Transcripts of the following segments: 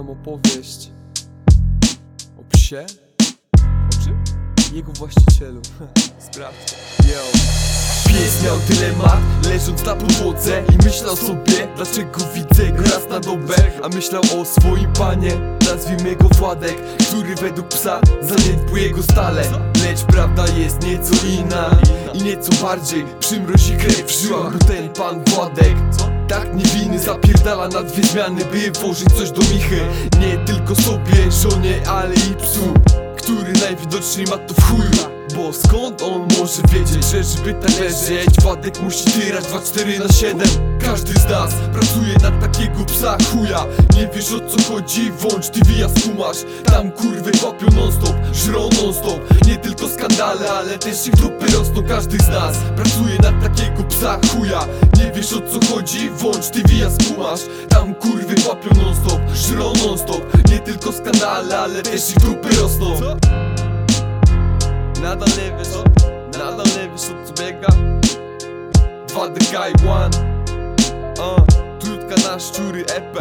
opowieść o psie? O czym? Jego właścicielu. Sprawdź. Yo. Pies miał dylemat, leżąc na podłodze I myślał sobie, dlaczego widzę go raz na dobę A myślał o swoim panie, nazwijmy go Władek Który według psa zaniedbuje go stale Lecz prawda jest nieco inna I nieco bardziej przymrozi krew Bo ten pan Władek tak niewinny zapierdala na dwie zmiany By włożyć coś do michy. Nie tylko sobie, żonie, ale i psu który najwidoczniej ma to w chuju Bo skąd on może wiedzieć, że żeby tak leżeć? Władek musi tyrać 2-4 na 7 Każdy z nas pracuje na takiego psa chuja. Nie wiesz o co chodzi, włącz TV a skumasz. Tam kurwy łapią non stop, żrą non stop Nie tylko skandale, ale też ich dupy rosną. Każdy z nas pracuje na takiego psa chuja. Nie wiesz o co chodzi, włącz TV a skumasz. Tam kurwy łapią non stop, żrą non stop tylko skandale, ale też ich dupy rosną. Nadal nie wiesz, nadal nie wiesz o co biega. 2 the guy one. Uh, Trutka na szczury EP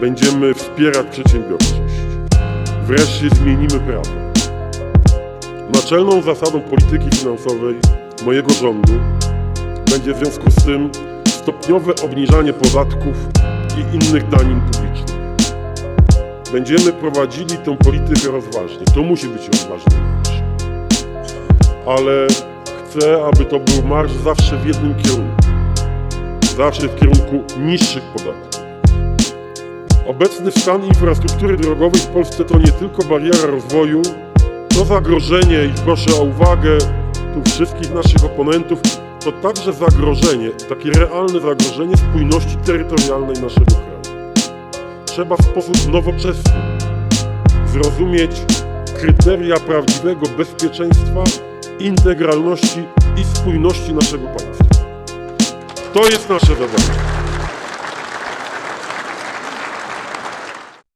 Będziemy wspierać przedsiębiorczość. Wreszcie zmienimy prawo. Naczelną zasadą polityki finansowej mojego rządu będzie w związku z tym stopniowe obniżanie podatków i innych danin publicznych. Będziemy prowadzili tę politykę rozważnie. To musi być rozważny marsz. Ale chcę, aby to był marsz zawsze w jednym kierunku. Zawsze w kierunku niższych podatków. Obecny stan infrastruktury drogowej w Polsce to nie tylko bariera rozwoju, to zagrożenie i proszę o uwagę tu wszystkich naszych oponentów, to także zagrożenie, takie realne zagrożenie spójności terytorialnej naszego kraju. Trzeba w sposób nowoczesny zrozumieć kryteria prawdziwego bezpieczeństwa, integralności i spójności naszego państwa. To jest nasze zadanie.